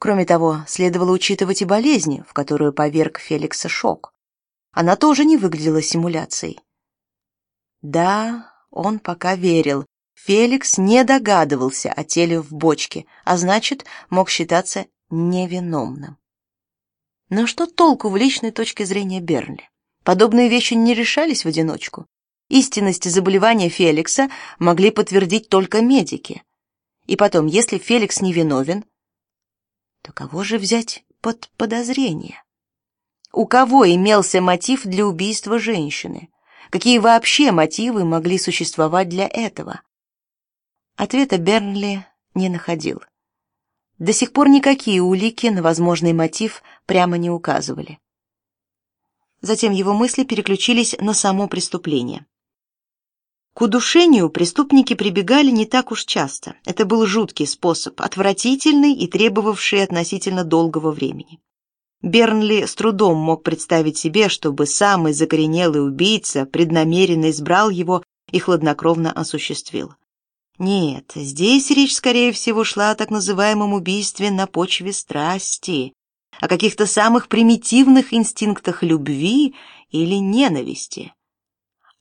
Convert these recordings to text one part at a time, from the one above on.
Кроме того, следовало учитывать и болезни, в которую поверг Феликса шок. Она тоже не выглядела симуляцией. Да, он пока верил. Феликс не догадывался о теле в бочке, а значит, мог считаться невиновным. Но что толку в личной точке зрения Бернли? Подобные вещи не решались в одиночку. Истинность заболевания Феликса могли подтвердить только медики. И потом, если Феликс невиновен, то кого же взять под подозрение? У кого имелся мотив для убийства женщины? Какие вообще мотивы могли существовать для этого? Ответа Бернли не находил. До сих пор никакие улики на возможный мотив прямо не указывали. Затем его мысли переключились на само преступление. К удушению преступники прибегали не так уж часто. Это был жуткий способ, отвратительный и требовавший относительно долгого времени. Бернли с трудом мог представить себе, чтобы самый закоренелый убийца преднамеренно избрал его и хладнокровно осуществил. Нет, здесь речь, скорее всего, шла о так называемом убийстве на почве страсти, о каких-то самых примитивных инстинктах любви или ненависти.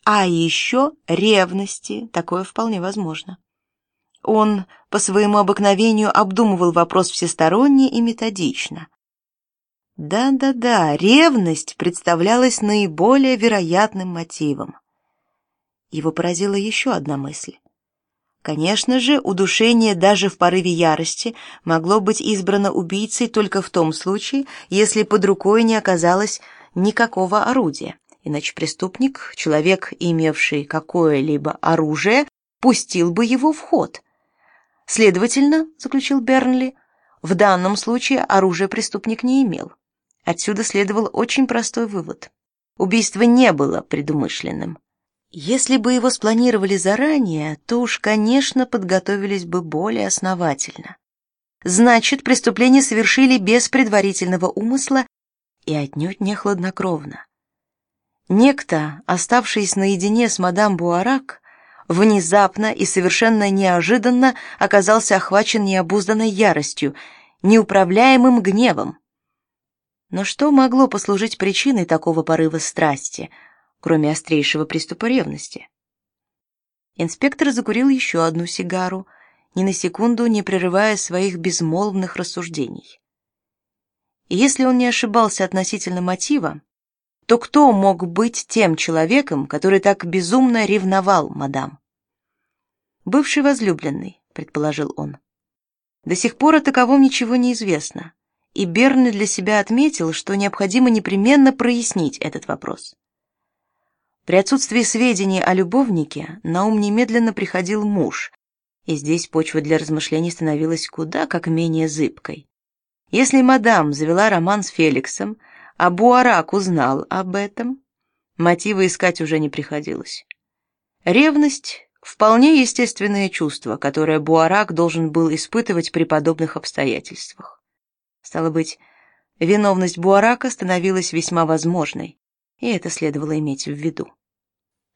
А еще ревности, такое вполне возможно. Он по своему обыкновению обдумывал вопрос всесторонне и методично. Да-да-да, ревность представлялась наиболее вероятным мотивом. Его поразила еще одна мысль. Конечно же, удушение даже в порыве ярости могло быть избрано убийцей только в том случае, если под рукой не оказалось никакого орудия иначе преступник, человек, имевший какое-либо оружие, пустил бы его в ход. Следовательно, заключил Бернли, в данном случае оружие преступник не имел. Отсюда следовал очень простой вывод. Убийство не было предумышленным. Если бы его спланировали заранее, то уж, конечно, подготовились бы более основательно. Значит, преступление совершили без предварительного умысла и отнюдь не хладнокровно. Некто, оставшись наедине с мадам Буарак, внезапно и совершенно неожиданно оказался охвачен необузданной яростью, неуправляемым гневом. Но что могло послужить причиной такого порыва страсти, кроме острейшего приступа ревности? Инспектор закурил еще одну сигару, ни на секунду не прерывая своих безмолвных рассуждений. И если он не ошибался относительно мотива, то кто мог быть тем человеком, который так безумно ревновал мадам? Бывший возлюбленный, предположил он. До сих пор о таковом ничего не известно, и Берни для себя отметил, что необходимо непременно прояснить этот вопрос. При отсутствии сведений о любовнике на ум немедленно приходил муж, и здесь почва для размышлений становилась куда как менее зыбкой. Если мадам завела роман с Феликсом, а Буарак узнал об этом, мотива искать уже не приходилось. Ревность — вполне естественное чувство, которое Буарак должен был испытывать при подобных обстоятельствах. Стало быть, виновность Буарака становилась весьма возможной, и это следовало иметь в виду.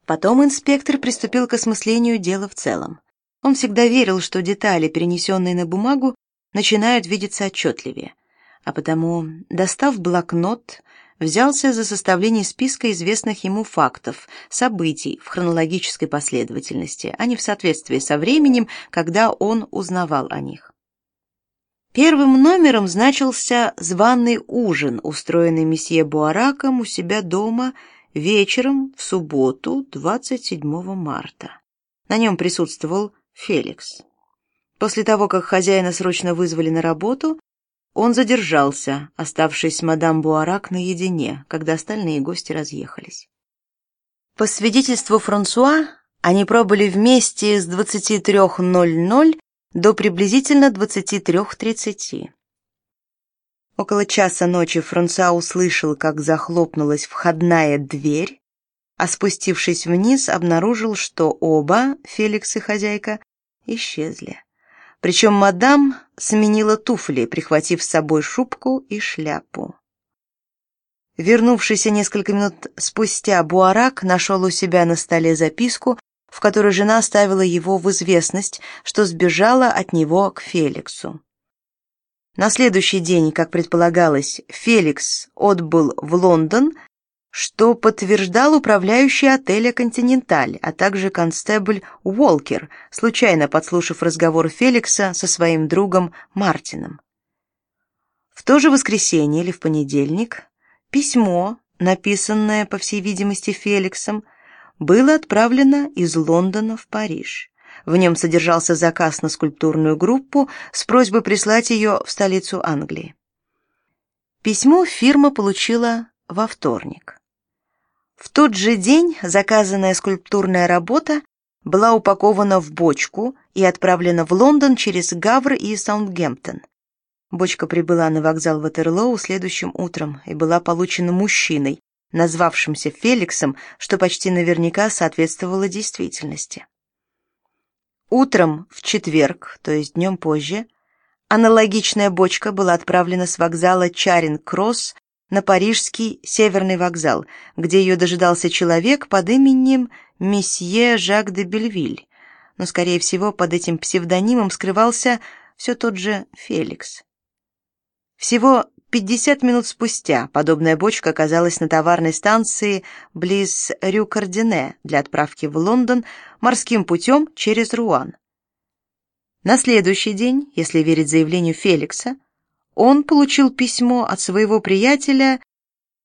Потом инспектор приступил к осмыслению дела в целом. Он всегда верил, что детали, перенесенные на бумагу, начинают видеться отчетливее — а потому, достав блокнот, взялся за составление списка известных ему фактов, событий в хронологической последовательности, а не в соответствии со временем, когда он узнавал о них. Первым номером значился званый ужин, устроенный месье Буараком у себя дома вечером в субботу, 27 марта. На нем присутствовал Феликс. После того, как хозяина срочно вызвали на работу, он задержался, оставшись мадам Буарак наедине, когда остальные гости разъехались. По свидетельству Франсуа, они пробыли вместе с 23:00 до приблизительно 23:30. Около часа ночи Франсуа услышал, как захлопнулась входная дверь, а спустившись вниз, обнаружил, что оба, Феликс и хозяйка, исчезли. Причем мадам сменила туфли, прихватив с собой шубку и шляпу. Вернувшийся несколько минут спустя Буарак нашел у себя на столе записку, в которой жена ставила его в известность, что сбежала от него к Феликсу. На следующий день, как предполагалось, Феликс отбыл в Лондон, что подтверждал управляющий отеля «Континенталь», а также констебль Уолкер, случайно подслушав разговор Феликса со своим другом Мартином. В то же воскресенье или в понедельник письмо, написанное, по всей видимости, Феликсом, было отправлено из Лондона в Париж. В нем содержался заказ на скульптурную группу с просьбой прислать ее в столицу Англии. Письмо фирма получила во вторник. В тот же день заказанная скульптурная работа была упакована в бочку и отправлена в Лондон через Гавр и Саундгемптон. Бочка прибыла на вокзал Ватерлоу следующим утром и была получена мужчиной, назвавшимся Феликсом, что почти наверняка соответствовало действительности. Утром в четверг, то есть днем позже, аналогичная бочка была отправлена с вокзала Чаринг-Кросс на парижский Северный вокзал, где ее дожидался человек под именем месье Жак де Бельвиль, но, скорее всего, под этим псевдонимом скрывался все тот же Феликс. Всего 50 минут спустя подобная бочка оказалась на товарной станции близ Рю-Кардине для отправки в Лондон морским путем через Руан. На следующий день, если верить заявлению Феликса, он получил письмо от своего приятеля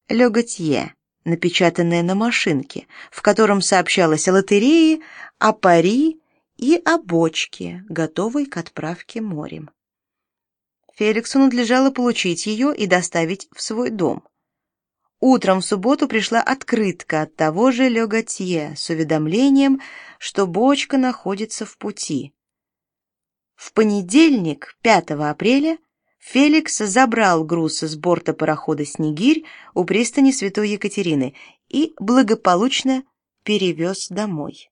Леготье, напечатанное на машинке, в котором сообщалось о лотерее, о пари и о бочке, готовой к отправке морем. Феликсу надлежало получить ее и доставить в свой дом. Утром в субботу пришла открытка от того же Леготье с уведомлением, что бочка находится в пути. В понедельник, 5 апреля, Феликс забрал груз с борта парохода «Снегирь» у пристани Святой Екатерины и благополучно перевез домой.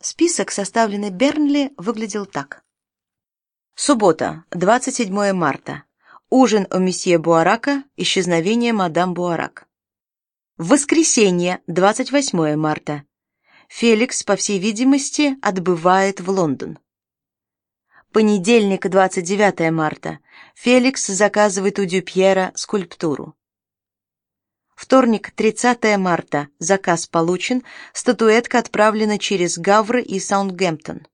Список, составленный Бернли, выглядел так. Суббота, 27 марта. Ужин у месье Буарака, исчезновение мадам Буарак. Воскресенье, 28 марта. Феликс, по всей видимости, отбывает в Лондон. Понедельник, 29 марта. Феликс заказывает у Дюпьера скульптуру. Вторник, 30 марта. Заказ получен. Статуэтка отправлена через Гавр и Саундгемптон.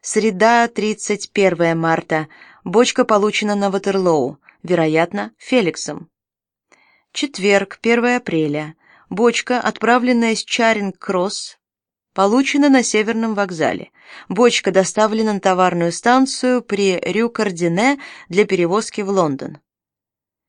Среда, 31 марта. Бочка получена на Ватерлоу, вероятно, Феликсом. Четверг, 1 апреля. Бочка, отправленная с Чаринг-Кросс, получена на Северном вокзале. Бочка доставлена на товарную станцию при Рю-Кардине для перевозки в Лондон.